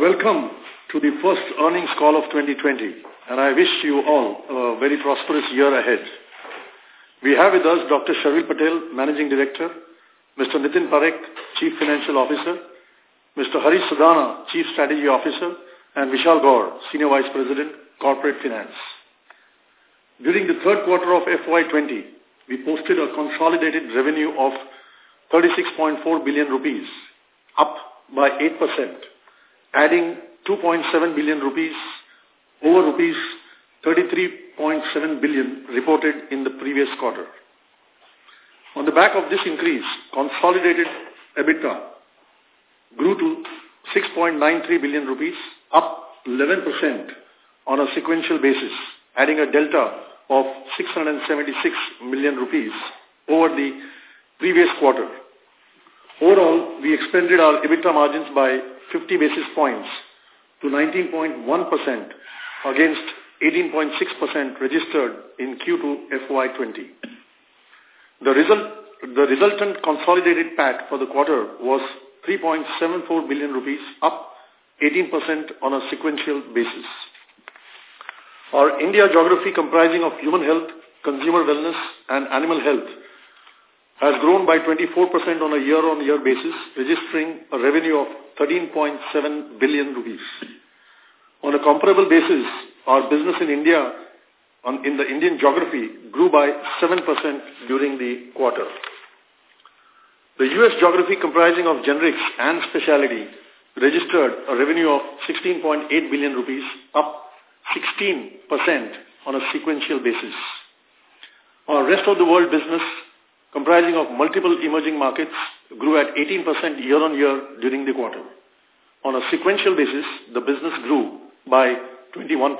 welcome to the first earnings call of 2020 and I wish you all a very prosperous year ahead. We have with us Dr. Sharvil Patel, Managing Director, Mr. Nitin Parekh, Chief Financial Officer, Mr. Harish Sadana, Chief Strategy Officer, and Vishal Gaur, Senior Vice President, Corporate Finance. During the third quarter of FY20, we posted a consolidated revenue of 36.4 billion rupees, up by 8%, adding 2.7 billion rupees over rupees 33.7 billion reported in the previous quarter. On the back of this increase, consolidated EBITDA grew to 6.93 billion rupees, up 11% on a sequential basis, adding a delta of 676 million rupees over the previous quarter. Overall, we expanded our EBITDA margins by 50 basis points to 19.1% against 18.6% registered in Q2 FY20. The, result, the resultant consolidated PAT for the quarter was 3.74 billion rupees, up 18% on a sequential basis. Our India geography comprising of human health, consumer wellness and animal health has grown by 24% on a year-on-year -year basis, registering a revenue of 13.7 billion rupees. On a comparable basis, our business in India, on, in the Indian geography, grew by 7% during the quarter. The U.S. geography comprising of generics and specialty registered a revenue of 16.8 billion rupees, up 16% on a sequential basis. Our rest of the world business comprising of multiple emerging markets grew at 18% year-on-year during the quarter. On a sequential basis, the business grew by 21%.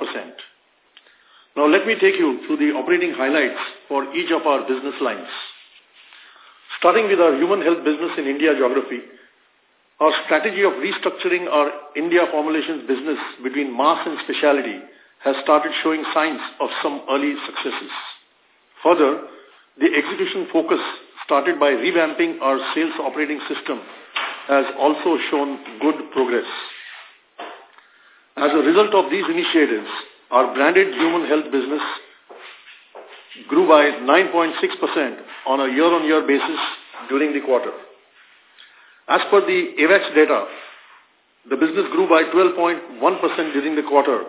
Now let me take you through the operating highlights for each of our business lines. Starting with our human health business in India geography, our strategy of restructuring our India formulations business between mass and specialty has started showing signs of some early successes. Further, the execution focus started by revamping our sales operating system has also shown good progress. As a result of these initiatives, our branded human health business grew by 9.6% on a year-on-year -year basis during the quarter. As per the AWACS data, the business grew by 12.1% during the quarter,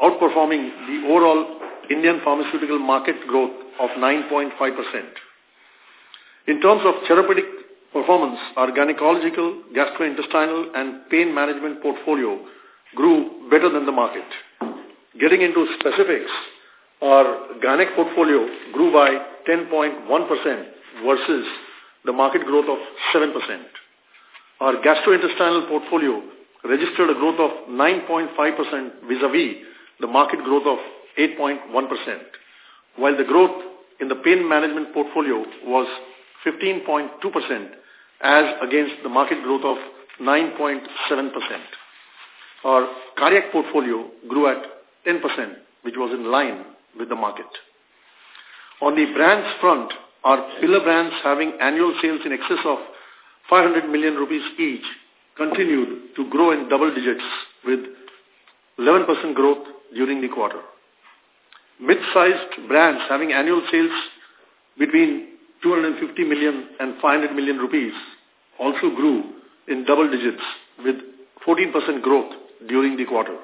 outperforming the overall Indian pharmaceutical market growth of 9.5%. In terms of therapeutic performance, our gynecological, gastrointestinal and pain management portfolio grew better than the market. Getting into specifics, our gynec portfolio grew by 10.1% versus the market growth of 7%. Our gastrointestinal portfolio registered a growth of 9.5% vis-a-vis the market growth of 8.1%, while the growth in the pain management portfolio was 15.2% as against the market growth of 9.7%. Our cardiac portfolio grew at 10%, which was in line with the market. On the brands front, our pillar brands having annual sales in excess of 500 million rupees each continued to grow in double digits with 11% growth during the quarter. Mid-sized brands having annual sales between 250 million and 500 million rupees also grew in double digits with 14% growth during the quarter.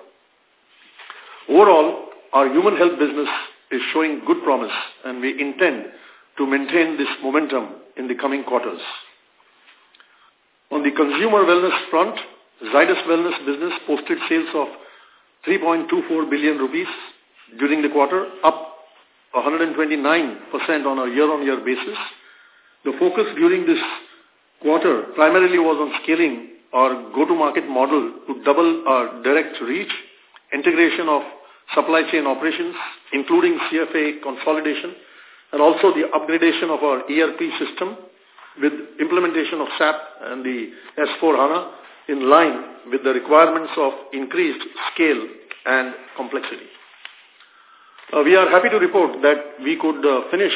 Overall, our human health business is showing good promise and we intend to maintain this momentum in the coming quarters. On the consumer wellness front, Zydus Wellness business posted sales of 3.24 billion rupees during the quarter, up 129% on a year-on-year -year basis. The focus during this quarter primarily was on scaling our go-to-market model to double our direct reach, integration of supply chain operations, including CFA consolidation, and also the upgradation of our ERP system with implementation of SAP and the S4HANA in line with the requirements of increased scale and complexity. Uh, we are happy to report that we could uh, finish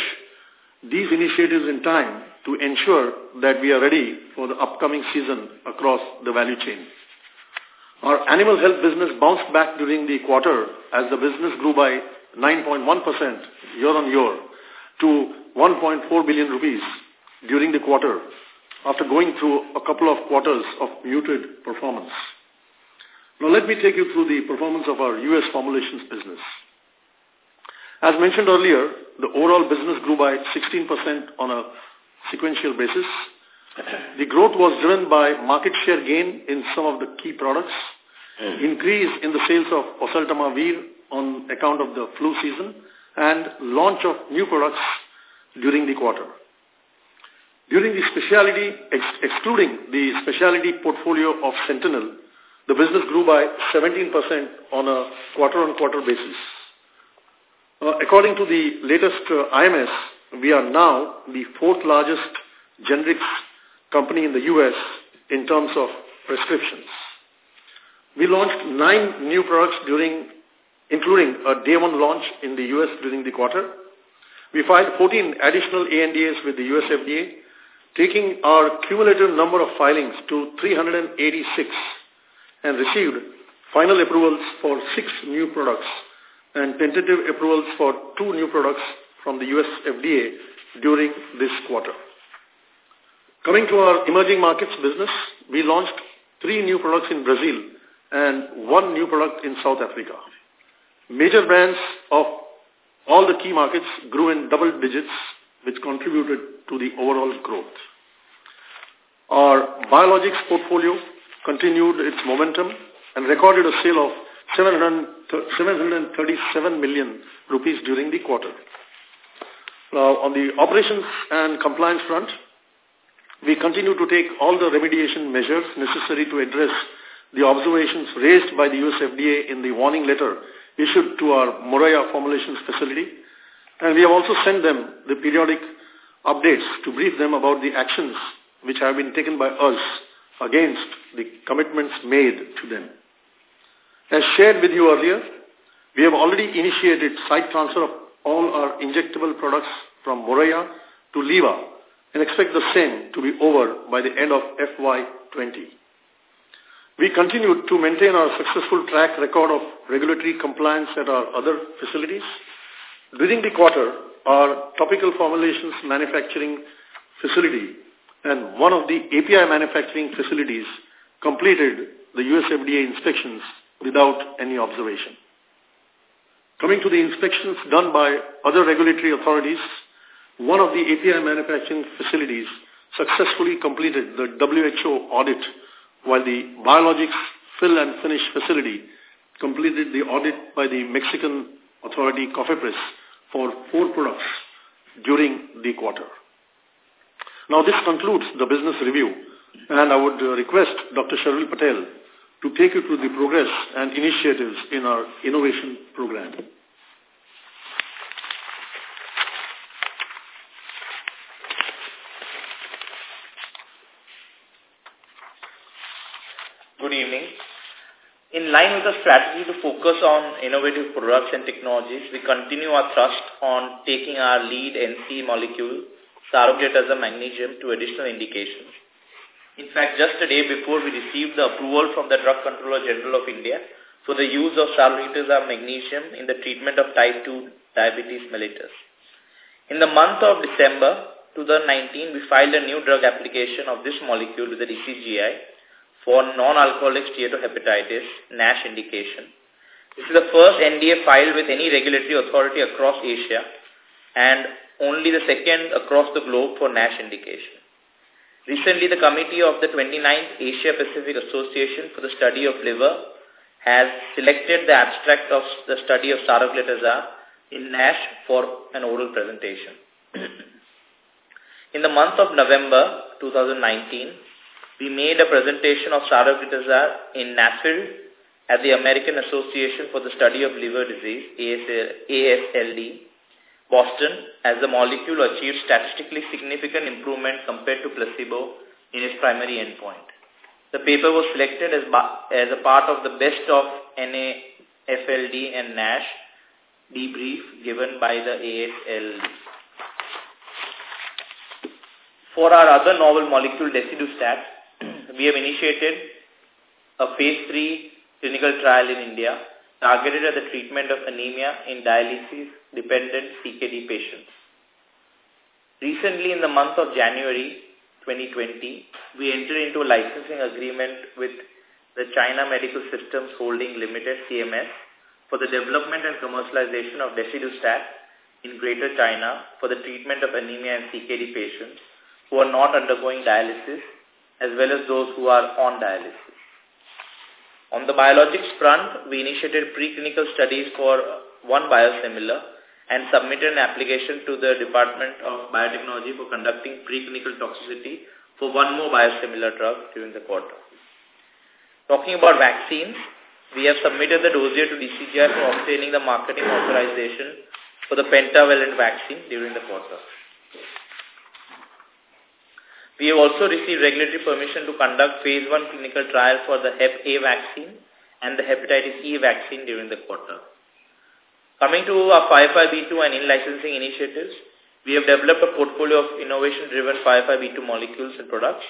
these initiatives in time to ensure that we are ready for the upcoming season across the value chain. Our animal health business bounced back during the quarter as the business grew by 9.1% year-on-year to 1.4 billion rupees during the quarter after going through a couple of quarters of muted performance. Now let me take you through the performance of our U.S. formulations business. As mentioned earlier, the overall business grew by 16% on a sequential basis. The growth was driven by market share gain in some of the key products, increase in the sales of oseltamivir on account of the flu season, and launch of new products during the quarter. During the specialty, ex excluding the specialty portfolio of Sentynl, the business grew by 17% on a quarter-on-quarter -quarter basis. Uh, according to the latest uh, IMS, we are now the fourth largest generics company in the U.S. in terms of prescriptions. We launched nine new products during, including a day one launch in the U.S. during the quarter. We filed 14 additional ANDAs with the U.S. FDA, taking our cumulative number of filings to 386 and received final approvals for six new products and tentative approvals for two new products from the U.S. FDA during this quarter. Coming to our emerging markets business, we launched three new products in Brazil and one new product in South Africa. Major brands of all the key markets grew in double digits, which contributed to the overall growth. Our biologics portfolio continued its momentum and recorded a sale of 737 million rupees during the quarter. Now, on the operations and compliance front, we continue to take all the remediation measures necessary to address the observations raised by the US FDA in the warning letter issued to our Moraiya formulations facility. And we have also sent them the periodic updates to brief them about the actions which have been taken by us against the commitments made to them. As shared with you earlier, we have already initiated site transfer of all our injectable products from Moraiya to Liva and expect the same to be over by the end of FY20. We continue to maintain our successful track record of regulatory compliance at our other facilities. During the quarter, our topical formulations manufacturing facility and one of the API manufacturing facilities completed the US FDA inspections without any observation. Coming to the inspections done by other regulatory authorities, one of the API manufacturing facilities successfully completed the WHO audit, while the biologics fill and finish facility completed the audit by the Mexican authority COFEPRIS for four products during the quarter. Now this concludes the business review and I would request Dr. Sharvil Patel to take you through the progress and initiatives in our innovation program. Good evening. In line with the strategy to focus on innovative products and technologies, we continue our thrust on taking our lead NC molecule, saroglitazar magnesium, to additional indications. In fact, just a day before we received the approval from the Drug Controller General of India for the use of saroglitazar magnesium in the treatment of type 2 diabetes mellitus. In the month of December 2019, we filed a new drug application of this molecule with the DCGI for non-alcoholic steatohepatitis, NASH indication. This is the first NDA filed with any regulatory authority across Asia and only the second across the globe for NASH indication. Recently, the committee of the 29th Asia Pacific Association for the Study of Liver has selected the abstract of the study of saroglitazar in NASH for an oral presentation. in the month of November 2019, we made a presentation of saroglitazar in Nashville at the American Association for the Study of Liver Disease, ASLD, Boston as the molecule achieved statistically significant improvement compared to placebo in its primary endpoint. The paper was selected as, as a part of the best of NAFLD and NASH debrief given by the ASLD. For our other novel molecule, desidustat, we have initiated a phase 3 clinical trial in India targeted at the treatment of anemia in dialysis-dependent CKD patients. Recently, in the month of January 2020, we entered into a licensing agreement with the China Medical Systems Holding Limited, CMS, for the development and commercialization of Desidustat in Greater China for the treatment of anemia in CKD patients who are not undergoing dialysis as well as those who are on dialysis. On the biologics front, we initiated preclinical studies for one biosimilar and submitted an application to the Department of Biotechnology for conducting preclinical toxicity for one more biosimilar drug during the quarter. Talking about vaccines, we have submitted the dossier to DCGI for obtaining the marketing authorization for the pentavalent vaccine during the quarter. We have also received regulatory permission to conduct phase 1 clinical trial for the Hep A vaccine and the hepatitis E vaccine during the quarter. Coming to our 505B2 and in-licensing initiatives, we have developed a portfolio of innovation-driven 505B2 molecules and products.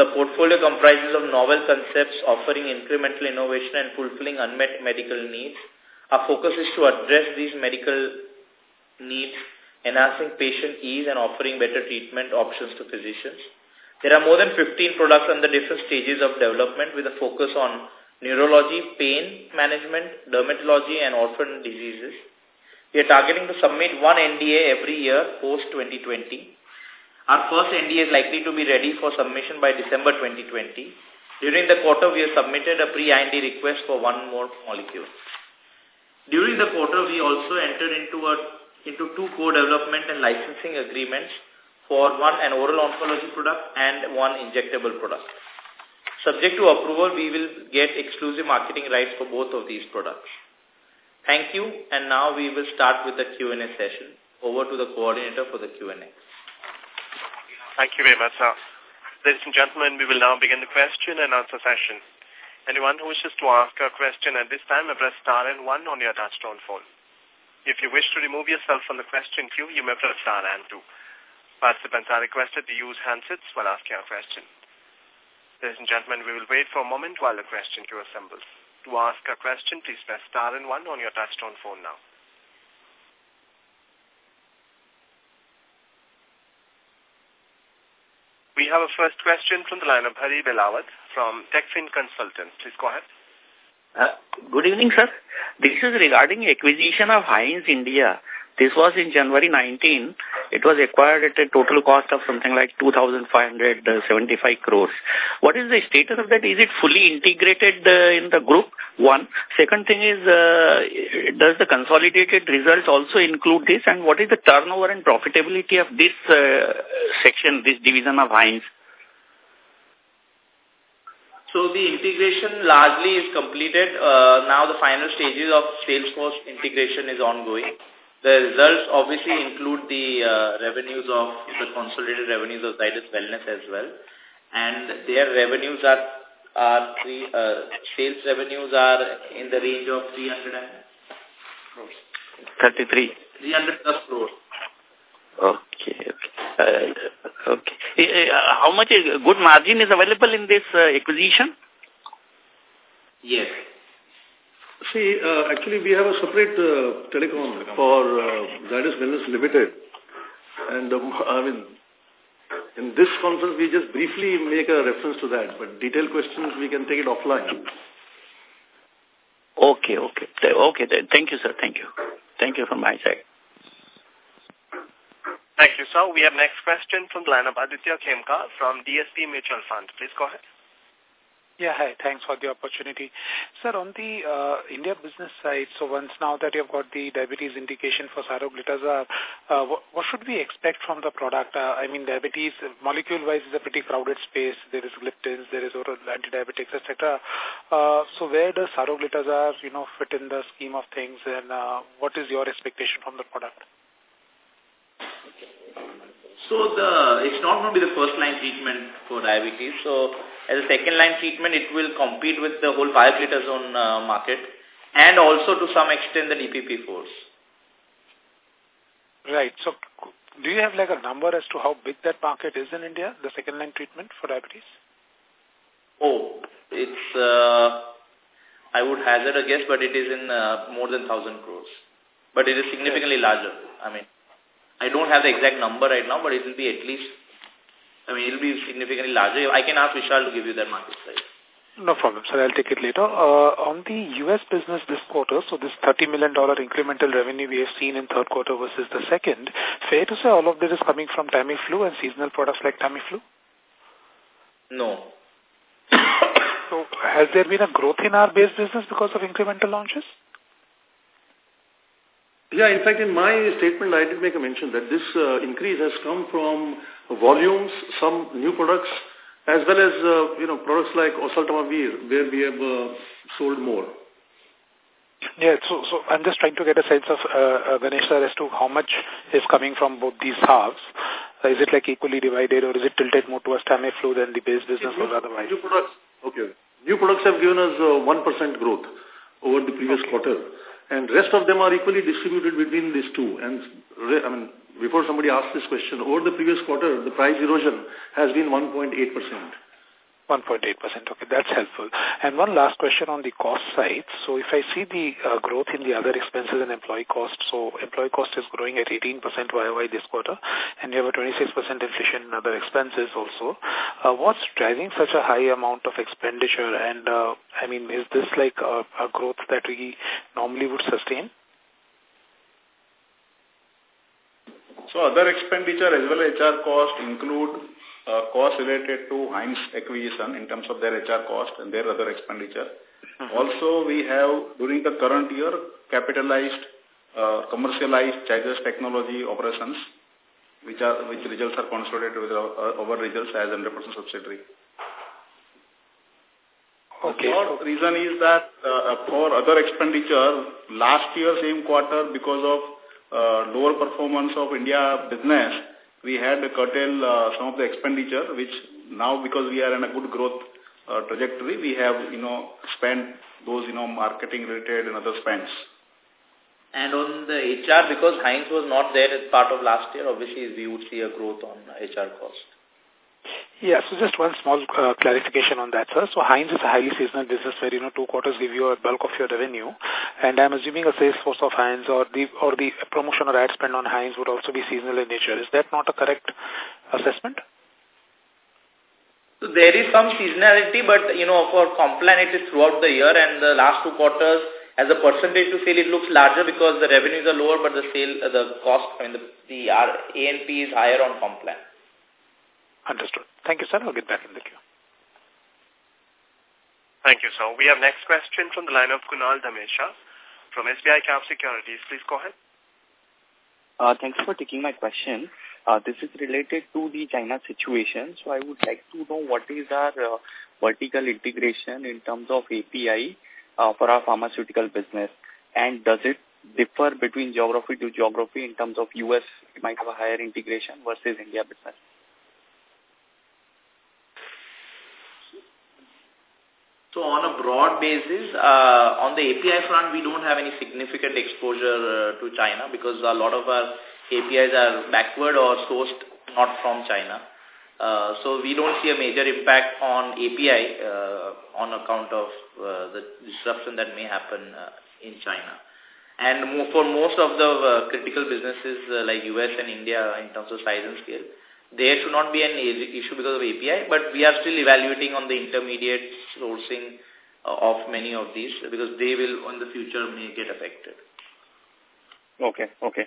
The portfolio comprises of novel concepts offering incremental innovation and fulfilling unmet medical needs. Our focus is to address these medical needs enhancing patient ease and offering better treatment options to physicians. There are more than 15 products under different stages of development with a focus on neurology, pain management, dermatology, and orphan diseases. We are targeting to submit one NDA every year post-2020. Our first NDA is likely to be ready for submission by December 2020. During the quarter, we have submitted a pre-IND request for one more molecule. During the quarter, we also entered into a into two co-development and licensing agreements for one an oral oncology product and one injectable product. Subject to approval, we will get exclusive marketing rights for both of these products. Thank you, and now we will start with the Q&A session. Over to the coordinator for the Q&A. Thank you very much, sir. Ladies and gentlemen, we will now begin the question and answer session. Anyone who wishes to ask a question at this time, press star and one on your touchtone phone. If you wish to remove yourself from the question queue, you may press star and two. Participants are requested to use handsets while asking a question. Ladies and gentlemen, we will wait for a moment while the question queue assembles. To ask a question, please press star and one on your touchtone phone now. We have a first question from the line of Hari Belawat from TechFin Consultants. Please go ahead. Uh, good evening, sir. This is regarding acquisition of Heinz India. This was in January 19. It was acquired at a total cost of something like 2,575 crores. What is the status of that? Is it fully integrated uh, in the group? One. Second thing is, uh, does the consolidated results also include this? And what is the turnover and profitability of this uh, section, this division of Heinz? So the integration largely is completed. Uh, now the final stages of Salesforce integration is ongoing. The results obviously include the uh, revenues of the consolidated revenues of Zydus Wellness as well. And their revenues are, are three, uh, sales revenues are in the range of 300 crores. 33. 300 plus crores. Okay. okay. Uh, Okay. Eh, eh, how much good margin is available in this uh, acquisition? Yes. See, uh, actually we have a separate uh, telecom for uh, Zydus Wellness Limited. And um, I mean, in this conference we just briefly make a reference to that, but detailed questions we can take it offline. Okay, okay. Okay, thank you, sir. Thank you. Thank you from my side. Thank you, sir. We have next question from the line of Aditya Khemka from DSP Mutual Fund. Please go ahead. Yeah, hi. Thanks for the opportunity. Sir, on the uh, India business side, so once now that you've got the diabetes indication for saroglitazar, uh, what, what, should we expect from the product? Uh, I mean, diabetes, molecule-wise, is a pretty crowded space. There is gliptins, there is oral antidiabetics, etc. Uh, so where does saroglitazar, you know, fit in the scheme of things, and uh, what is your expectation from the product? So the it's not going to be the first line treatment for diabetes. So as a second line treatment, it will compete with the whole pioglitazone uh, market and also to some extent the DPP-4s. Right. So do you have like a number as to how big that market is in India, the second line treatment for diabetes? Oh, it's uh, I would hazard a guess, but it is in uh, more than 1,000 crores. But it is significantly larger. I mean, I don't have the exact number right now, but it will be at least, I mean, it will be significantly larger. I can ask Vishal to give you that market size. No problem, sir. I'll take it later. Uh, on the U.S. business this quarter, so this $30 million incremental revenue we have seen in third quarter versus the second, fair to say all of this is coming from Tamiflu and seasonal products like Tamiflu? No. so has there been a growth in our base business because of incremental launches? Yeah, in fact, in my statement, I did make a mention that this uh, increase has come from volumes, some new products, as well as, uh, you know, products like oseltamivir, where we have uh, sold more. Yeah, so, so I'm just trying to get a sense of, uh, uh, Ganesh sir, as to how much is coming from both these halves. Uh, is it like equally divided or is it tilted more towards Tamiflu than the base business new, or otherwise? New products, okay. New products have given us uh, 1% growth over the previous okay. quarter. And rest of them are equally distributed between these two. And, I mean, before somebody asked this question, over the previous quarter, the price erosion has been 1.8%. 1.8%. Okay, that's helpful. And one last question on the cost side. So if I see the uh, growth in the other expenses and employee cost, so employee cost is growing at 18% YOY this quarter, and you have a 26% inflation in other expenses also. Uh, what's driving such a high amount of expenditure? And, uh, I mean, is this like a, a growth that we normally would sustain? So other expenditure as well as HR cost include uh, costs related to Heinz acquisition in terms of their HR cost and their other expenditure. Uh -huh. Also, we have, during the current year, capitalized, uh, commercialized Chagas technology operations, which are which results are consolidated with our, uh, our results as 100% subsidiary. Okay. The third reason is that uh, for other expenditure, last year, same quarter, because of uh, lower performance of India business, we had to curtail uh, some of the expenditure, which now because we are in a good growth uh, trajectory, we have, you know, spent those, you know, marketing related and other spends. And on the HR, because Heinz was not there as part of last year, obviously we would see a growth on HR cost. Yeah, so just one small uh, clarification on that, sir. So Heinz is a highly seasonal business where, you know, two quarters give you a bulk of your revenue. And I'm assuming a sales force of Heinz or the or the promotion or ad spend on Heinz would also be seasonal in nature. Is that not a correct assessment? So there is some seasonality, but, you know, for Complan it is throughout the year and the last two quarters, as a percentage to sale, it looks larger because the revenues are lower, but the sale, uh, the cost, I mean, the, the ANP is higher on Complan. Understood. Thank you, sir. I'll get back in the queue. Thank you, sir. We have next question from the line of Kunal Dhamesha from SBI Cap Securities. Please go ahead. Uh, thanks for taking my question. Uh, this is related to the China situation. So I would like to know what is our uh, vertical integration in terms of API uh, for our pharmaceutical business and does it differ between geography to geography in terms of US might have a higher integration versus India business? So on a broad basis, uh, on the API front, we don't have any significant exposure uh, to China because a lot of our APIs are backward or sourced not from China. Uh, so we don't see a major impact on API uh, on account of uh, the disruption that may happen uh, in China. And for most of the critical businesses like US and India in terms of size and scale, there should not be an issue because of API, but we are still evaluating on the intermediate sourcing uh, of many of these because they will in the future may get affected. Okay, okay.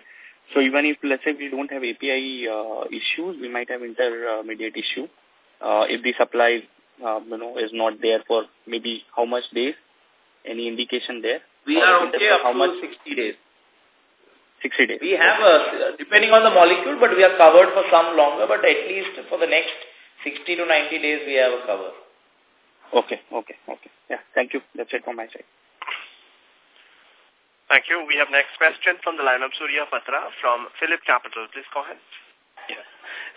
So even if, let's say, we don't have API uh, issues, we might have intermediate issue. Uh, if the supply, uh, you know, is not there for maybe how much days? Any indication there? We are okay up how to much? 60 days. 60 days. We have, a, depending on the molecule, but we are covered for some longer, but at least for the next 60 to 90 days we have a cover. Okay, okay, okay. Yeah, thank you. That's it from my side. Thank you. We have next question from the line of Surya Patra from Phillip Capital. Please go ahead. Yeah.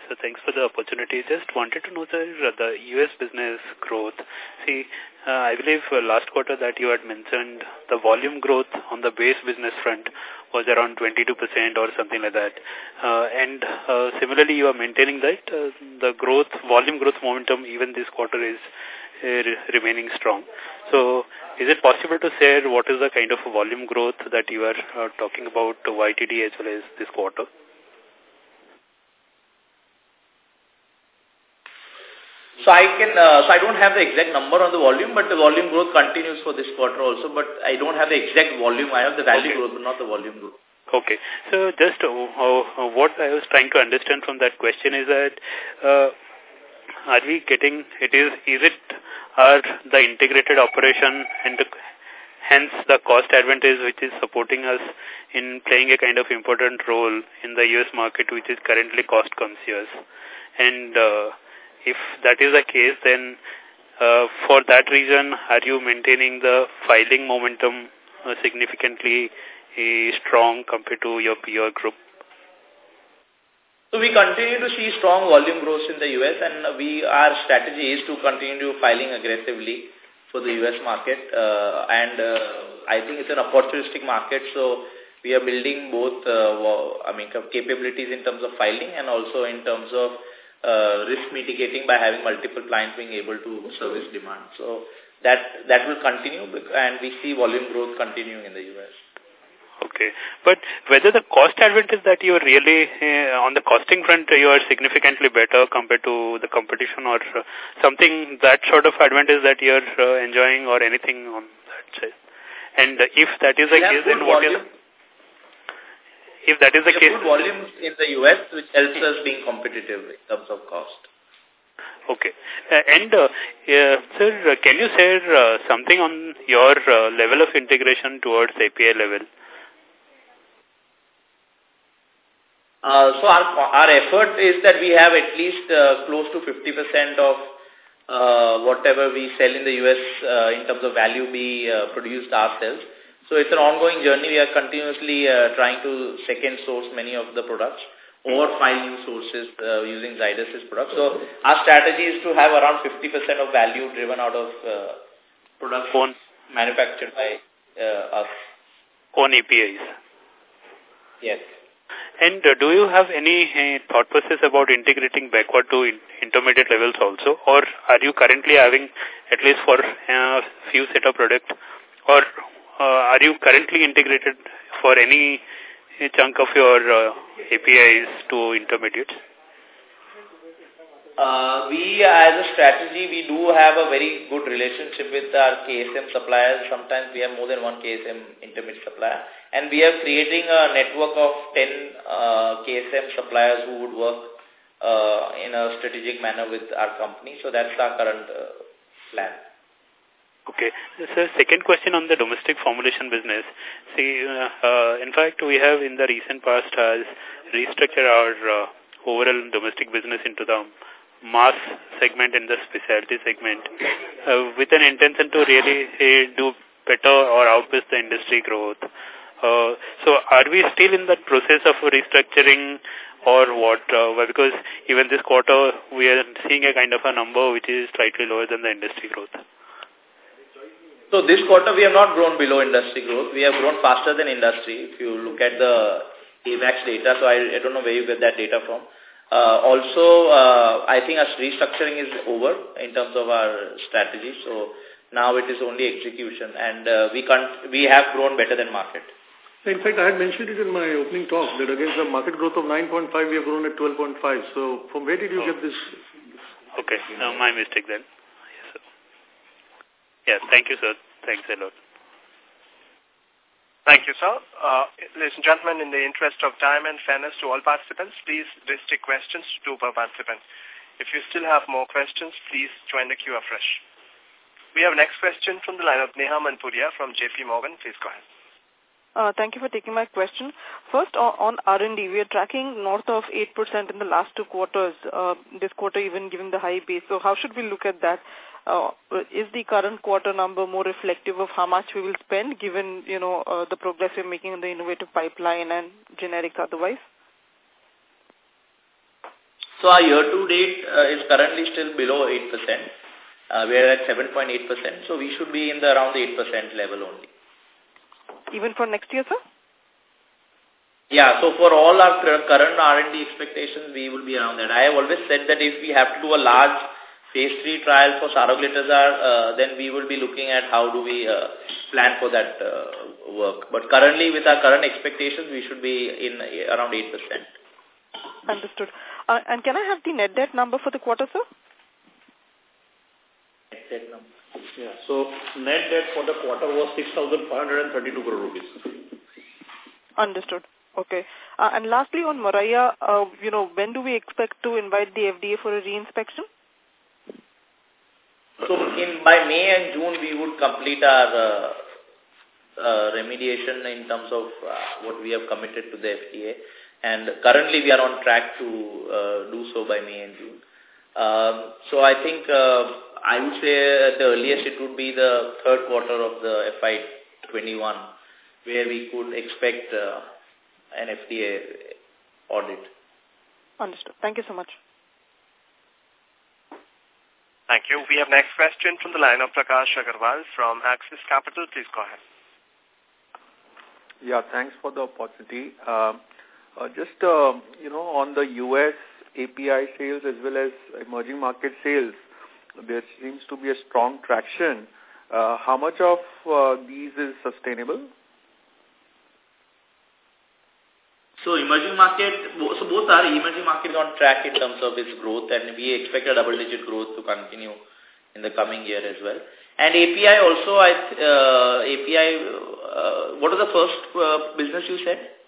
So thanks for the opportunity. Just wanted to know, sir, the U.S. business growth. See, uh, I believe uh, last quarter that you had mentioned the volume growth on the base business front was around 22% or something like that. Uh, and uh, similarly, you are maintaining that uh, the growth, volume growth momentum even this quarter is uh, remaining strong. So is it possible to share what is the kind of volume growth that you are uh, talking about YTD as well as this quarter? So I can, uh, so I don't have the exact number on the volume, but the volume growth continues for this quarter also. But I don't have the exact volume. I have the value okay. growth, but not the volume growth. Okay. So just uh, uh, what I was trying to understand from that question is that uh, are we getting it is is it are the integrated operation and the, hence the cost advantage which is supporting us in playing a kind of important role in the US market which is currently cost conscious and uh, if that is the case, then uh, for that reason, are you maintaining the filing momentum uh, significantly uh, strong compared to your peer group? So we continue to see strong volume growth in the U.S. and we our strategy is to continue filing aggressively for the U.S. market. Uh, and uh, I think it's an opportunistic market, so we are building both, uh, I mean, capabilities in terms of filing and also in terms of uh, risk mitigating by having multiple clients being able to service demand. So that that will continue and we see volume growth continuing in the US. Okay. But whether the cost advantage that you are really, uh, on the costing front, you are significantly better compared to the competition or uh, something, that sort of advantage that you are uh, enjoying or anything on that side. And if that is the case, then what volume. is if that is the case. good volumes in the U.S. which helps us being competitive in terms of cost. Okay. Uh, and, uh, uh, sir, can you share uh, something on your uh, level of integration towards API level? Uh, so our, our effort is that we have at least uh, close to 50% of uh, whatever we sell in the U.S. Uh, in terms of value be uh, produced ourselves. So it's an ongoing journey. We are continuously uh, trying to second source many of the products or find new sources uh, using Zydus' products. So our strategy is to have around 50% of value driven out of uh, products Own. manufactured by uh, us. Own APIs. Yes. And uh, do you have any uh, thought process about integrating backward to in intermediate levels also? Or are you currently having, at least for a uh, few set of products, or uh, are you currently integrated for any chunk of your uh, APIs to intermediates? Uh, we, as a strategy, we do have a very good relationship with our KSM suppliers. Sometimes we have more than one KSM intermediate supplier. And we are creating a network of 10 uh, KSM suppliers who would work uh, in a strategic manner with our company. So that's our current uh, plan. Okay. So second question on the domestic formulation business. See, uh, uh, in fact, we have in the recent past has restructured our uh, overall domestic business into the mass segment and the specialty segment uh, with an intention to really uh, do better or outpace the industry growth. Uh, so are we still in that process of restructuring or what? Uh, because even this quarter we are seeing a kind of a number which is slightly lower than the industry growth. So this quarter we have not grown below industry growth. We have grown faster than industry if you look at the AWACS data. So I, I don't know where you get that data from. Uh, also, uh, I think our restructuring is over in terms of our strategy. So now it is only execution and uh, we can't, we have grown better than market. In fact, I had mentioned it in my opening talk that against the market growth of 9.5, we have grown at 12.5. So from where did you oh. get this? Okay, no, my mistake then. Yes, thank you, sir. Thanks a lot. Thank you, sir. Uh, ladies and gentlemen, in the interest of time and fairness to all participants, please restrict questions to two per participant. If you still have more questions, please join the queue afresh. We have next question from the line of Neha Manpuria from JP Morgan. Please go ahead. Uh, thank you for taking my question. First, on, R&D, we are tracking north of 8% in the last two quarters, uh, this quarter even given the high base. So how should we look at that? Uh, is the current quarter number more reflective of how much we will spend given, you know, uh, the progress we're making in the innovative pipeline and generics otherwise? So our year-to-date uh, is currently still below 8%. Uh, we are at 7.8%, so we should be in the around the 8% level only. Even for next year, sir? Yeah, so for all our current R&D expectations, we will be around that. I have always said that if we have to do a large phase 3 trial for saroglitazar, uh, then we will be looking at how do we uh, plan for that uh, work. But currently, with our current expectations, we should be in around 8%. Understood. Uh, and can I have the net debt number for the quarter, sir? Net debt number. Yeah. So net debt for the quarter was 6,532 crore rupees. Understood. Okay. Uh, and lastly, on Moraiya, uh, you know, when do we expect to invite the FDA for a reinspection? So in by May and June, we would complete our uh, uh, remediation in terms of uh, what we have committed to the FDA. And currently, we are on track to uh, do so by May and June. Um, so I think uh, I would say the earliest it would be the third quarter of the FY21 where we could expect uh, an FDA audit. Understood. Thank you so much. Thank you. We have next question from the line of Prakash Agarwal from Axis Capital. Please go ahead. Yeah, thanks for the opportunity. Uh, uh, just, uh, you know, on the U.S. API sales as well as emerging market sales, there seems to be a strong traction. Uh, how much of uh, these is sustainable? So emerging market, so both are emerging markets on track in terms of its growth and we expect a double-digit growth to continue in the coming year as well. And API also, I uh, API, uh, what was the first uh, business you said?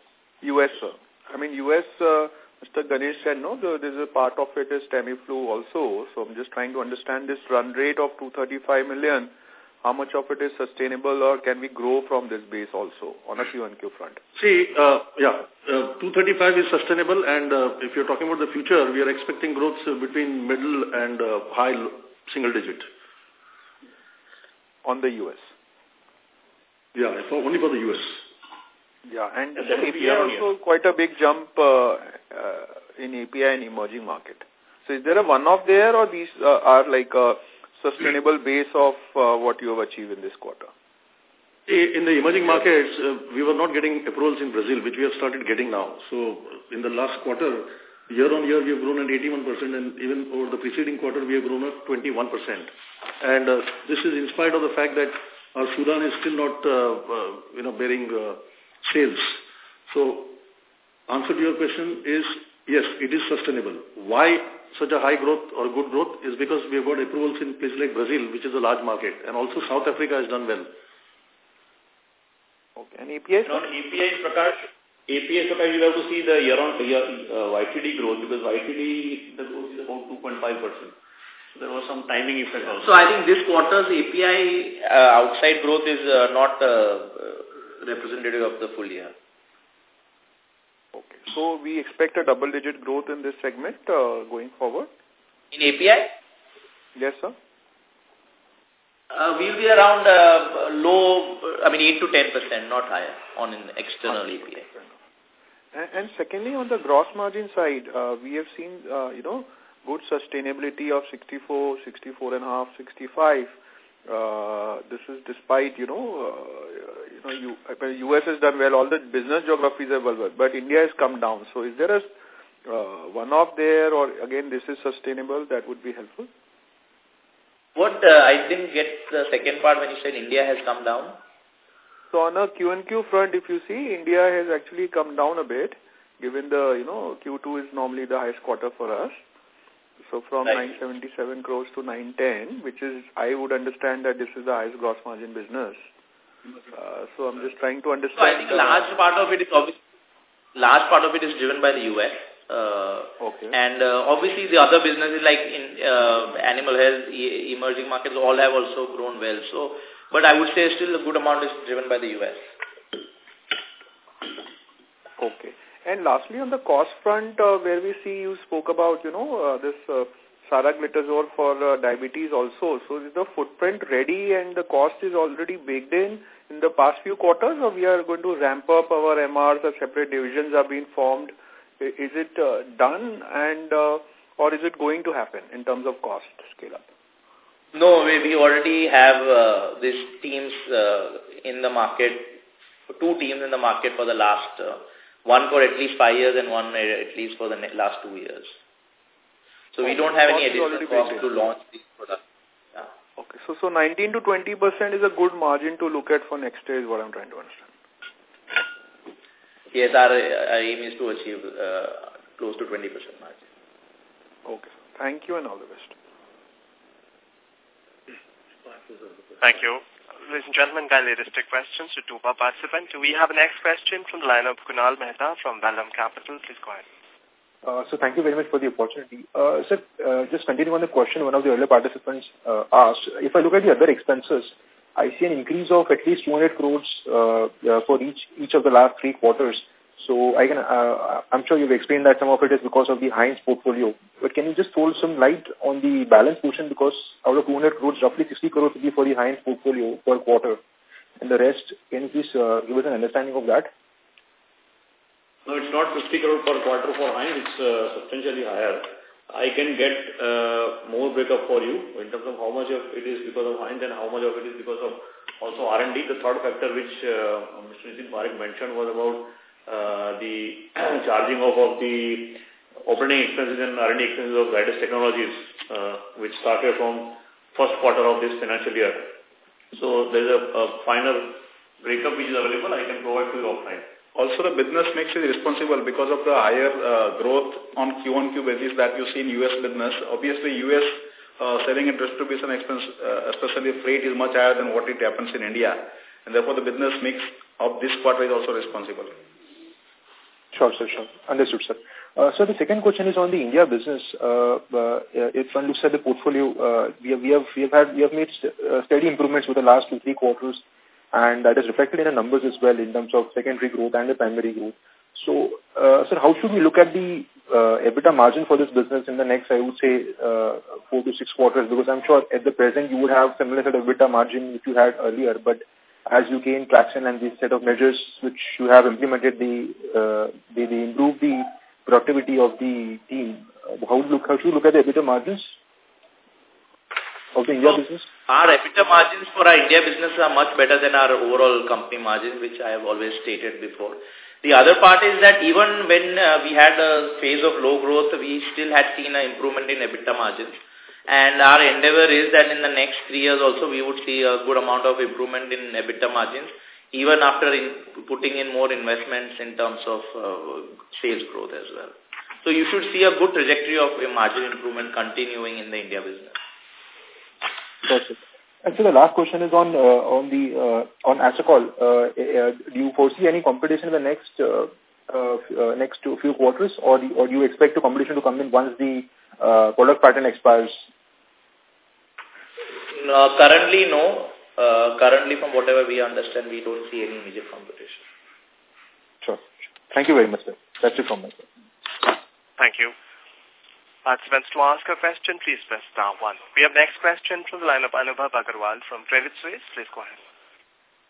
US, sir. I mean, US, uh, Mr. Ganesh said, no, there's a part of it is Tamiflu also. So I'm just trying to understand this run rate of 235 million how much of it is sustainable or can we grow from this base also on a Q&Q front? See, uh, yeah, uh, 235 is sustainable and uh, if you're talking about the future, we are expecting growth between middle and uh, high single digit. On the U.S.? Yeah, for, only for the U.S. Yeah, and API also quite a big jump uh, uh, in API and emerging market. So is there a one-off there or these uh, are like... Uh, sustainable base of uh, what you have achieved in this quarter? In the emerging markets, uh, we were not getting approvals in Brazil, which we have started getting now. So in the last quarter, year on year, we have grown at 81%, and even over the preceding quarter, we have grown at 21%. And uh, this is in spite of the fact that our Sudan is still not, uh, uh, you know, bearing uh, sales. So answer to your question is, yes, it is sustainable. Why such a high growth or good growth is because we have got approvals in places like Brazil, which is a large market, and also South Africa has done well. Okay. And API? On API, Prakash, API, Prakash, you have to see the year-on-year uh, YTD growth because YTD, the growth is about 2.5%. So there was some timing effect also. So I think this quarter's API uh, outside growth is uh, not uh, representative of the full year. Okay. So we expect a double-digit growth in this segment uh, going forward? In API? Yes, sir. Uh, we'll be around uh, low, I mean 8 to 10%, not higher on an external API. And, and secondly, on the gross margin side, uh, we have seen, uh, you know, good sustainability of 64, 64 and a half, 65. Uh, this is despite, you know, uh, you know, you, uh, US has done well, all the business geographies have well, but India has come down. So is there a uh, one-off there or again this is sustainable? That would be helpful. What, uh, I didn't get the second part when you said India has come down. So on a Q&Q front, if you see, India has actually come down a bit, given the, you know, Q2 is normally the highest quarter for us. So from right. 977 crores to 910, which is, I would understand that this is the highest gross margin business. Uh, so I'm just trying to understand. So I think large part of it is obviously, large part of it is driven by the US. Uh, okay. And uh, obviously the other businesses like in uh, animal health, e emerging markets all have also grown well. So, but I would say still a good amount is driven by the US. Okay. And lastly, on the cost front, uh, where we see you spoke about, you know, uh, this uh, Saroglitazar for uh, diabetes also. So is the footprint ready and the cost is already baked in in the past few quarters or we are going to ramp up our MRs or separate divisions are being formed? Is it uh, done and uh, or is it going to happen in terms of cost scale up? No, we, we already have uh, these teams uh, in the market, two teams in the market for the last, uh, one for at least five years and one at least for the last two years. So we don't have any additional cost to launch these products. Yeah. Okay. So, so 19 to 20% is a good margin to look at for next year is what I'm trying to understand. Yes, our, our aim is to achieve uh, close to 20% margin. Okay. Thank you and all the best. Thank you. Ladies and gentlemen, kindly restrict questions to two per participant. We have a next question from the line of Kunal Mehta from Vallum Capital. Please go ahead. Uh, so thank you very much for the opportunity. Uh, sir, uh, just continuing on the question one of the earlier participants uh, asked, if I look at the other expenses, I see an increase of at least 200 crores uh, uh, for each each of the last three quarters. So I can, uh, I'm sure you've explained that some of it is because of the Heinz portfolio. But can you just throw some light on the balance portion because out of 200 crores, roughly 60 crores will be for the Heinz portfolio per quarter. And the rest, can you please uh, give us an understanding of that? No, it's not 50 crore per quarter for Heinz. It's uh, substantially higher. I can get uh, more breakup for you in terms of how much of it is because of Heinz and how much of it is because of also R&D. The third factor which uh, Mr. Nitin Parekh mentioned was about uh, the charging off of the operating expenses and R&D expenses of Zydus Technologies, uh, which started from first quarter of this financial year. So there's a, a final breakup which is available. I can provide to you offline. Also, the business mix is responsible because of the higher uh, growth on Q1Q basis that you see in U.S. business. Obviously, U.S. Uh, selling and distribution expense, uh, especially freight, is much higher than what it happens in India. And therefore, the business mix of this quarter is also responsible. Sure, sir, sure. Understood, sir. Uh, so the second question is on the India business. Uh, uh, if one looks at the portfolio, uh, we have we have we have had we have made st uh, steady improvements over the last two three quarters and that is reflected in the numbers as well in terms of secondary growth and the primary growth. So, uh, sir, how should we look at the uh, EBITDA margin for this business in the next, I would say, uh, four to six quarters? Because I'm sure at the present you would have similar set of EBITDA margin which you had earlier, but as you gain traction and these set of measures which you have implemented, the uh, they, they improve the productivity of the team. How look how should you look at the EBITDA margins of the India so, business? Our EBITDA margins for our India business are much better than our overall company margins, which I have always stated before. The other part is that even when uh, we had a phase of low growth, we still had seen an improvement in EBITDA margins. And our endeavor is that in the next three years also we would see a good amount of improvement in EBITDA margins, even after in putting in more investments in terms of uh, sales growth as well. So you should see a good trajectory of margin improvement continuing in the India business. Gotcha. And so the last question is on uh, on the uh, on Asacol. Uh, uh, do you foresee any competition in the next uh, uh, uh, next few quarters, or do, or do you expect the competition to come in once the uh, product patent expires? No, currently, no. Uh, currently, from whatever we understand, we don't see any major competition. Sure. Thank you very much, sir. That's it from my side. Thank you. Participants to ask a question, please press star one. We have next question from the line of Anubhav Agarwal from Credit Suisse. Please go ahead.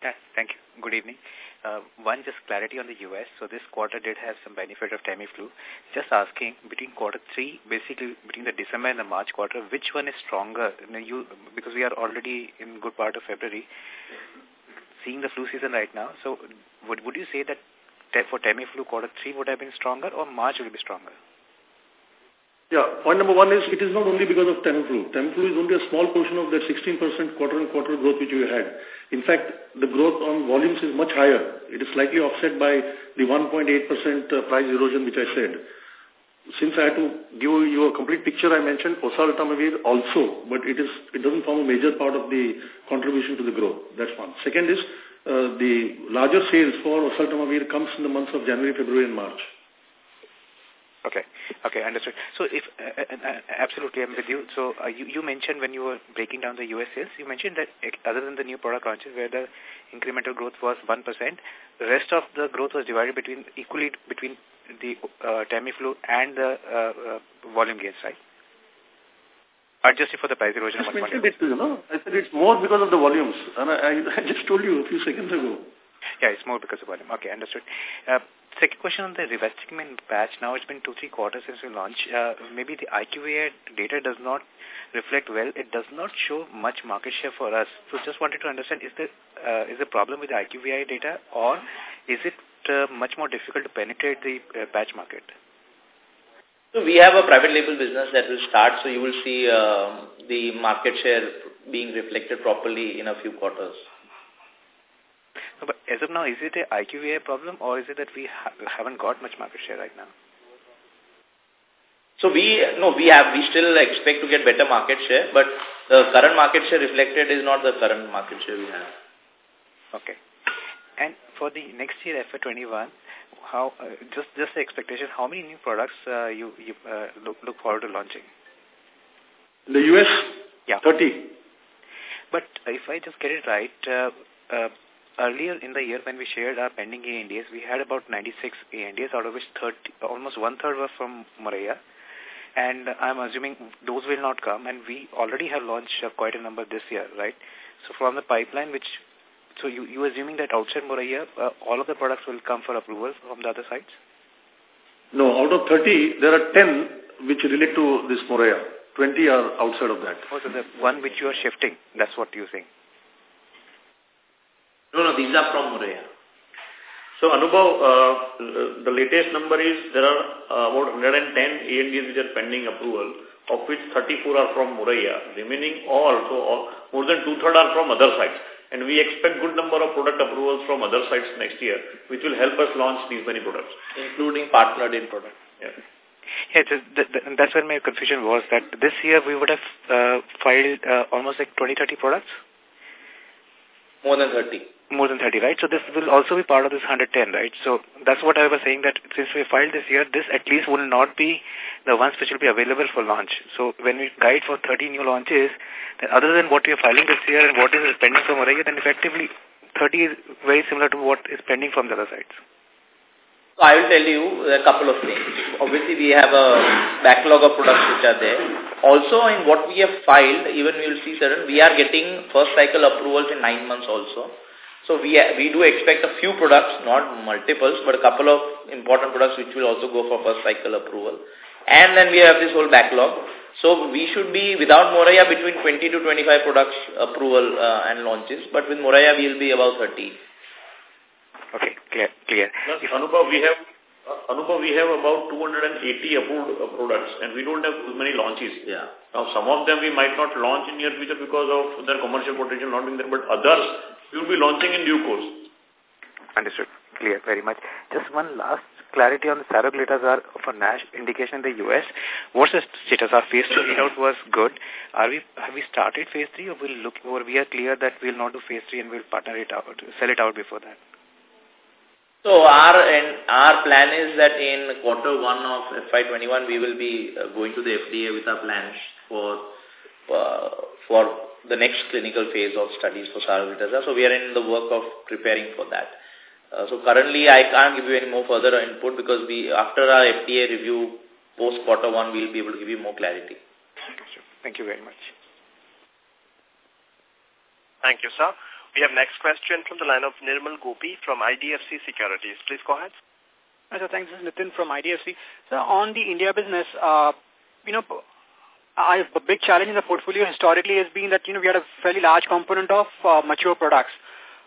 Yeah, thank you. Good evening. Uh, one, just clarity on the U.S. So this quarter did have some benefit of Tamiflu. Just asking, between quarter three, basically between the December and the March quarter, which one is stronger? You know, you, because we are already in good part of February, seeing the flu season right now. So would, would you say that for Tamiflu, quarter three would have been stronger or March will be stronger? Yeah, point number one is it is not only because of Tamiflu. Tamiflu is only a small portion of that 16% quarter-on-quarter growth which we had. In fact, the growth on volumes is much higher. It is slightly offset by the 1.8% uh, price erosion which I said. Since I had to give you a complete picture, I mentioned oseltamivir also, but it is it doesn't form a major part of the contribution to the growth. That's one. Second is uh, the larger sales for oseltamivir comes in the months of January, February, and March. Okay. Okay, understood. So if, uh, uh, uh, absolutely, I'm with you. So uh, you, you mentioned when you were breaking down the US sales, you mentioned that other than the new product launches where the incremental growth was 1%, the rest of the growth was divided between equally between the uh, Tamiflu and the uh, uh, volume gains, right? Adjusted for the price erosion. I mentioned it you, no? I said it's more because of the volumes. And I, I, I just told you a few seconds ago. Yeah, it's more because of volume. Okay, understood. Uh, Second question on the Rivastigmine patch. Now it's been two, three quarters since we launched. Uh, maybe the IQVIA data does not reflect well. It does not show much market share for us. So just wanted to understand, is there uh, is a problem with the IQVIA data or is it uh, much more difficult to penetrate the uh, market? So we have a private label business that will start, so you will see uh, the market share being reflected properly in a few quarters. No, but as of now, is it a IQVIA problem or is it that we ha haven't got much market share right now? So we, no, we have, we still expect to get better market share, but the current market share reflected is not the current market share we have. Okay. And for the next year, FY21, how uh, just just the expectation, how many new products uh, you you uh, look look forward to launching? In the US, yeah, 30. But if I just get it right, uh, uh, earlier in the year when we shared our pending ANDAs, we had about 96 ANDAs, out of which 30, almost one third were from Moraiya. And I'm assuming those will not come, and we already have launched uh, quite a number this year, right? So from the pipeline, which so you you assuming that outside Moraiya, uh, all of the products will come for approval from the other sites? No, out of 30, there are 10 which relate to this Moraiya. 20 are outside of that. Oh, so the one which you are shifting, that's what you're saying. No, no, these are from Moraiya. So, Anubhav, uh, the latest number is there are uh, about 110 ANDAs which are pending approval, of which 34 are from Moraiya. Remaining all, so all, more than two-thirds are from other sites. And we expect good number of product approvals from other sites next year, which will help us launch these many products. Including partnered in products. Yeah. Yeah, that's where my confusion was, that this year we would have uh, filed uh, almost like 20, 30 products? More than 30 more than 30, right? So this will also be part of this 110, right? So that's what I was saying that since we filed this year, this at least will not be the ones which will be available for launch. So when we guide for 30 new launches, then other than what we are filing this year and what is pending from Moraiya, then effectively 30 is very similar to what is pending from the other sites. So I will tell you a couple of things. Obviously, we have a backlog of products which are there. Also, in what we have filed, even we will see certain, we are getting first cycle approvals in nine months also. So we, we do expect a few products, not multiples, but a couple of important products which will also go for first cycle approval. And then we have this whole backlog. So we should be, without Moraiya, between 20 to 25 products approval uh, and launches. But with Moraiya, we will be about 30. Okay, clear. clear. Yes, Anubhav, we have uh, Anubhav, we have about 280 approved uh, products and we don't have too many launches. Yeah. Now, some of them we might not launch in near future because of their commercial potential not being there, but others we will be launching in due course. Understood. Clear very much. Just one last clarity on the saroglitazar for NASH indication in the U.S. What's the status? Our phase 2 readout was good. Are we Have we started phase 3 or, we'll look, or we are clear that we'll not do phase 3 and we'll partner it out, sell it out before that? So our and our plan is that in quarter one of FY21 we will be uh, going to the FDA with our plans for uh, for the next clinical phase of studies for saroglitazar. So we are in the work of preparing for that. Uh, so currently I can't give you any more further input because we after our FDA review post quarter one we'll be able to give you more clarity. Thank you very much. Thank you, sir. We have next question from the line of Nirmal Gopi from IDFC Securities. Please go ahead. Hi, sir. Thanks. This is Nitin from IDFC. So on the India business, uh, you know, a big challenge in the portfolio historically has been that, you know, we had a fairly large component of uh, mature products.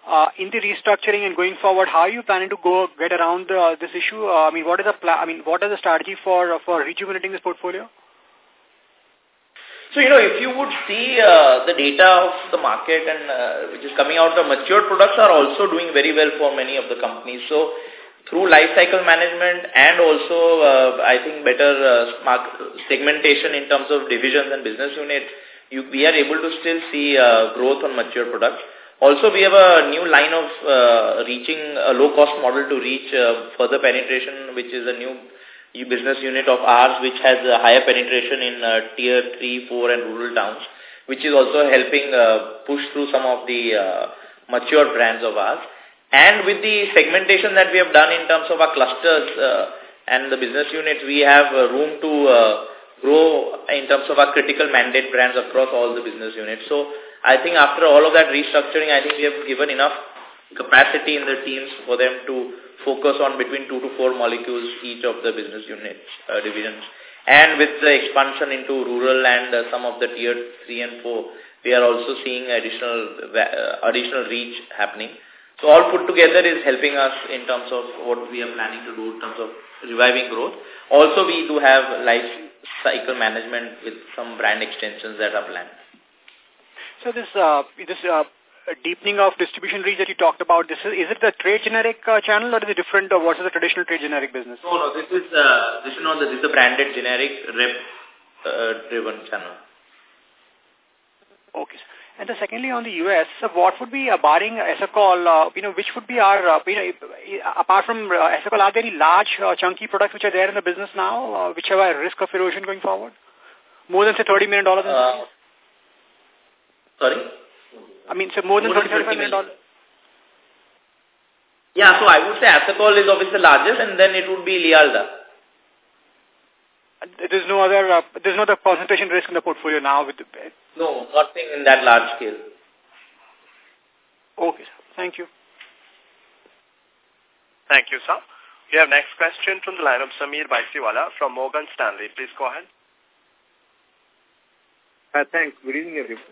Uh, in the restructuring and going forward, how are you planning to go get around uh, this issue? Uh, I mean, what is the plan? I mean, what is the strategy for for rejuvenating this portfolio? So, you know, if you would see uh, the data of the market and uh, which is coming out, the mature products are also doing very well for many of the companies. So, through life cycle management and also, uh, I think, better uh, segmentation in terms of divisions and business units, you, we are able to still see uh, growth on mature products. Also, we have a new line of uh, reaching a low-cost model to reach further penetration, which is a new business unit of ours, which has a higher penetration in uh, tier 3, 4 and rural towns, which is also helping uh, push through some of the uh, mature brands of ours. And with the segmentation that we have done in terms of our clusters uh, and the business units, we have uh, room to uh, grow in terms of our critical mandate brands across all the business units. So I think after all of that restructuring, I think we have given enough capacity in the teams for them to focus on between two to four molecules each of the business units, uh, divisions. And with the expansion into rural and uh, some of the tier 3 and 4, we are also seeing additional uh, additional reach happening. So all put together is helping us in terms of what we are planning to do in terms of reviving growth. Also, we do have life cycle management with some brand extensions that are planned. So this uh, this uh, deepening of distribution reach that you talked about, this is, is it the trade generic uh, channel or is it different or what is the traditional trade generic business? No, no, this is, uh, this is not, this is the branded generic rep uh, driven channel. Okay. And then secondly, on the U.S., so what would be, uh, barring Asacol, uh, you know, which would be our, uh, you know, apart from uh, Asacol, are there any large, uh, chunky products which are there in the business now, uh, which have a risk of erosion going forward? More than, say, $30 million in uh, Sorry? I mean, so more than more $35 million. million. Yeah, so I would say Asacol is obviously the largest and then it would be Lialda. There's no other, uh, there's no other concentration risk in the portfolio now with the... No, nothing in that large scale. Okay, sir. Thank you. Thank you, sir. We have next question from the line of Sameer Baisiwala from Morgan Stanley. Please go ahead. Uh, thanks. Good evening, everyone.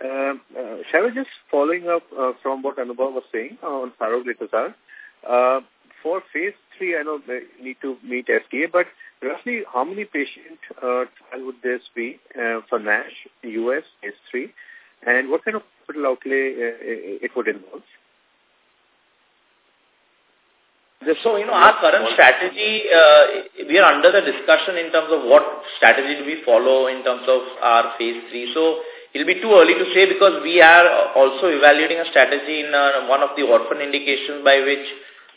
Uh, uh, Shall just following up uh, from what Anubhav was saying on Saroglitazar. Uh, for phase three, I know they need to meet FDA, but roughly how many patient uh, trial would this be uh, for NASH, US, phase three, and what kind of capital outlay uh, it would involve? So, you know, our current strategy, uh, we are under the discussion in terms of what strategy do we follow in terms of our phase three. So, It'll be too early to say because we are also evaluating a strategy in uh, one of the orphan indications by which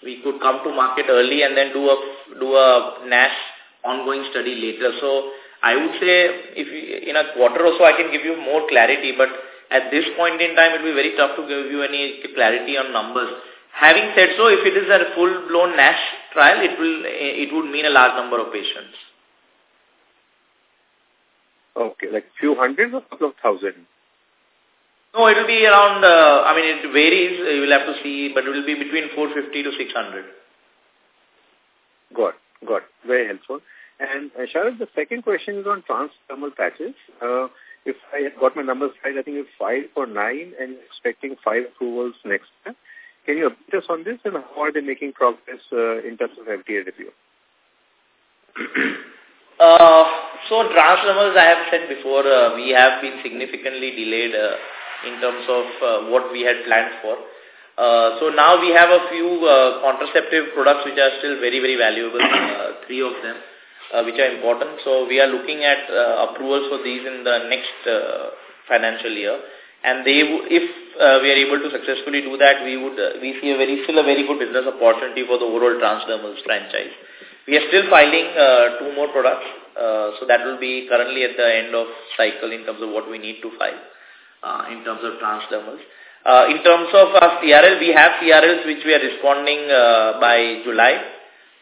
we could come to market early and then do a do a NASH ongoing study later. So I would say if in a quarter or so I can give you more clarity, but at this point in time it will be very tough to give you any clarity on numbers. Having said so, if it is a full-blown NASH trial, it will it would mean a large number of patients. Okay, like few hundreds or couple of thousand? No, it will be around, uh, I mean, it varies, you will have to see, but it will be between 450 to 600. Got, got, very helpful. And uh, Sharvil, the second question is on transdermal patches. Uh, if I got my numbers right, I think you filed for nine and expecting five approvals next year. Can you update us on this and how are they making progress uh, in terms of FDA review? Uh, so transdermals, I have said before, uh, we have been significantly delayed uh, in terms of uh, what we had planned for. Uh, so now we have a few uh, contraceptive products which are still very, very valuable, three of them, which are important. So we are looking at approvals for these in the next financial year. And they, if we are able to successfully do that, we would we see a very still a very good business opportunity for the overall transdermals franchise. We are still filing uh, two more products, uh, so that will be currently at the end of cycle in terms of what we need to file uh, in terms of transdermals. Uh, in terms of our CRL, we have CRLs which we are responding uh, by July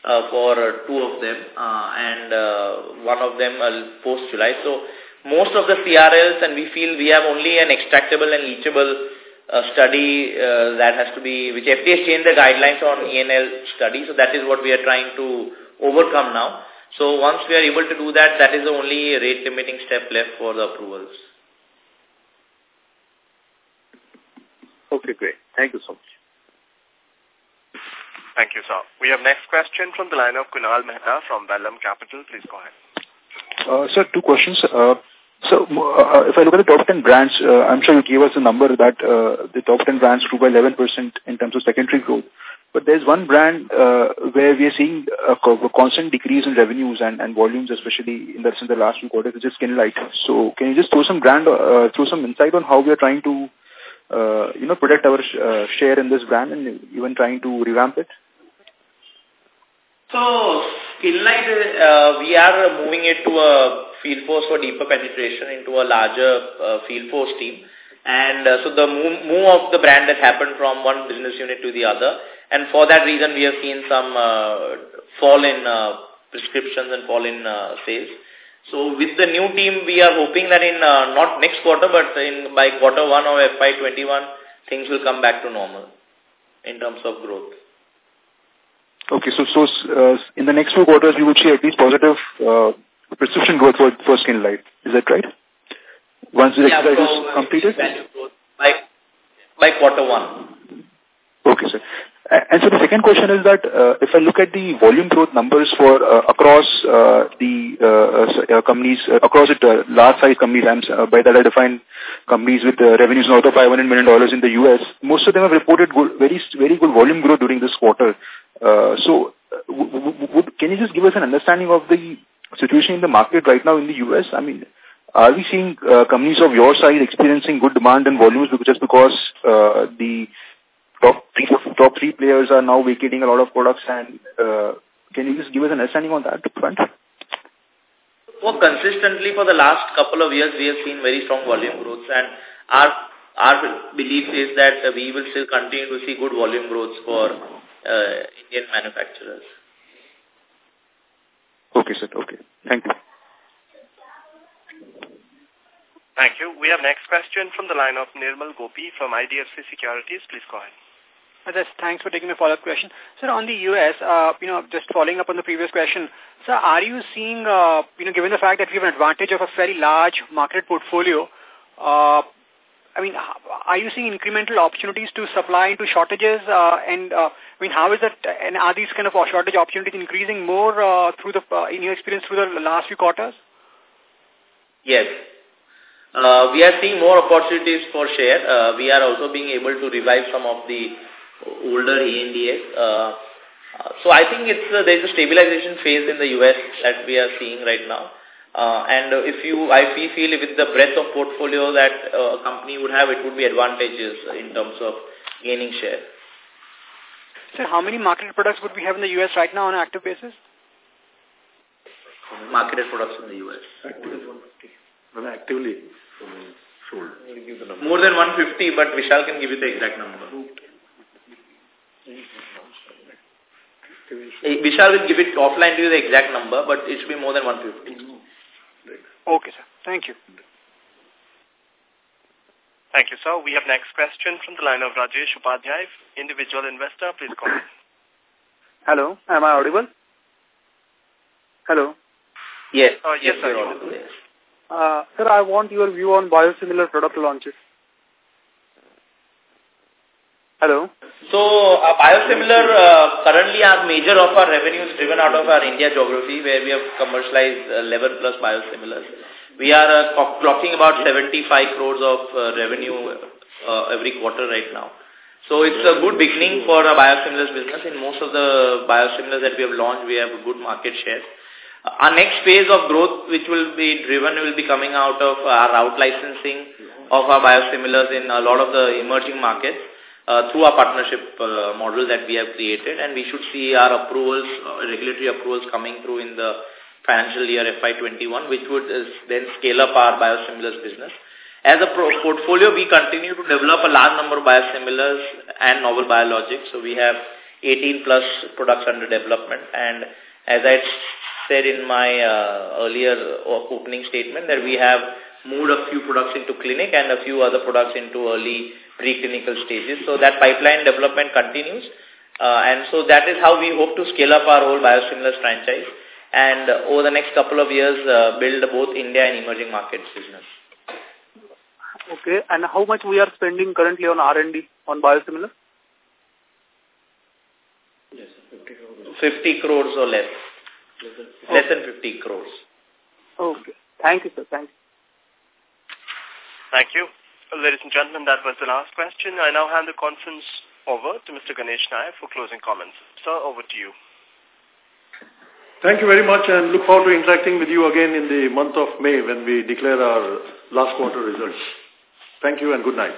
uh, for two of them uh, and uh, one of them uh, post-July. So most of the CRLs and we feel we have only an extractable and leachable uh, study uh, that has to be, which FDA has changed the guidelines on E&L study. So that is what we are trying to overcome now. So once we are able to do that, that is the only rate limiting step left for the approvals. Okay, great. Thank you so much. Thank you, sir. We have next question from the line of Kunal Mehta from Vallum Capital. Please go ahead. Uh, sir, two questions. Uh, so, uh, if I look at the top 10 brands, uh, I'm sure you gave us a number that uh, the top 10 brands grew by 11% in terms of secondary growth. But there's one brand uh, where we are seeing a, a constant decrease in revenues and, and volumes, especially in the, in the last few quarters, which is Skinlite. So can you just throw some brand, uh, throw some insight on how we are trying to, uh, you know, protect our sh uh, share in this brand and even trying to revamp it? So, Skinlite, uh, we are moving it to a field force for deeper penetration into a larger uh, field force team. And uh, so the move, move of the brand has happened from one business unit to the other. And for that reason, we have seen some uh, fall in uh, prescriptions and fall in uh, sales. So with the new team, we are hoping that in uh, not next quarter, but in by quarter one of FY21, things will come back to normal in terms of growth. Okay, so so uh, in the next few quarters, we will see at least positive uh, prescription growth for, for Skinlite. Is that right? Once the yeah, exercise so, is completed? By, by quarter one. Okay, sir. And so the second question is that uh, if I look at the volume growth numbers for uh, across uh, the uh, uh, companies, uh, across it, uh, large size companies, I'm, uh, by that I define companies with uh, revenues north of $500 million in the U.S., most of them have reported good, very, very good volume growth during this quarter. Uh, so uh, can you just give us an understanding of the situation in the market right now in the U.S.? I mean, are we seeing uh, companies of your size experiencing good demand and volumes just because uh, the top three, top three players are now vacating a lot of products and uh, can you just give us an understanding on that front? Well, consistently for the last couple of years, we have seen very strong volume growth and our our belief is that uh, we will still continue to see good volume growth for uh, Indian manufacturers. Okay, sir. Okay. Thank you. Thank you. We have next question from the line of Nirmal Gopi from IDFC Securities. Please go ahead. Yes, thanks for taking my follow-up question. Sir, on the U.S., uh, you know, just following up on the previous question, sir, are you seeing, uh, you know, given the fact that we have an advantage of a very large market portfolio, uh, I mean, are you seeing incremental opportunities to supply into shortages? Uh, and, uh, I mean, how is that, and are these kind of shortage opportunities increasing more uh, through the, uh, in your experience through the last few quarters? Yes. Uh, we are seeing more opportunities for share. Uh, we are also being able to revive some of the older ANDAs. Uh, so I think it's uh, there's a stabilization phase in the U.S. that we are seeing right now. Uh, and if you, I feel with the breadth of portfolio that uh, a company would have, it would be advantageous in terms of gaining share. So how many marketed products would we have in the U.S. right now on an active basis? Marketed products in the U.S. Active. Actively sold. More than 150, but Vishal can give you the exact number. Vishal will give it offline to you the exact number, but it should be more than 150. Okay, sir. Thank you. Thank you, sir. We have next question from the line of Rajesh Upadhyay, individual investor. Please go ahead. Hello. Am I audible? Hello. Yes. Uh, yes, yes, sir. Uh, sir, I want your view on biosimilar product launches. Hello. So, uh, biosimilar uh, currently our major of our revenue is driven out of our India geography where we have commercialized 11 plus biosimilars. We are uh, clocking about 75 crores of uh, revenue uh, every quarter right now. So it's a good beginning for a biosimilars business. In most of the biosimilars that we have launched, we have a good market share. Our next phase of growth, which will be driven, will be coming out of our out licensing of our biosimilars in a lot of the emerging markets uh, through our partnership uh, model that we have created. And we should see our approvals, uh, regulatory approvals coming through in the financial year FY21, which would uh, then scale up our biosimilars business. As a portfolio, we continue to develop a large number of biosimilars and novel biologics. So we have 18 plus products under development. And as I said in my uh, earlier opening statement that we have moved a few products into clinic and a few other products into early preclinical stages. So that pipeline development continues. Uh, and so that is how we hope to scale up our whole biosimilars franchise and uh, over the next couple of years uh, build both India and emerging markets business. Okay. And how much we are spending currently on R&D on biosimilar? Yes, 50 crores. 50 crores or less. Less than 50 crores. Okay. Thank you, sir. Thank you. Thank you. Ladies and gentlemen, that was the last question. I now hand the conference over to Mr. Ganesh Nayak for closing comments. Sir, over to you. Thank you very much and look forward to interacting with you again in the month of May when we declare our last quarter results. Thank you and good night.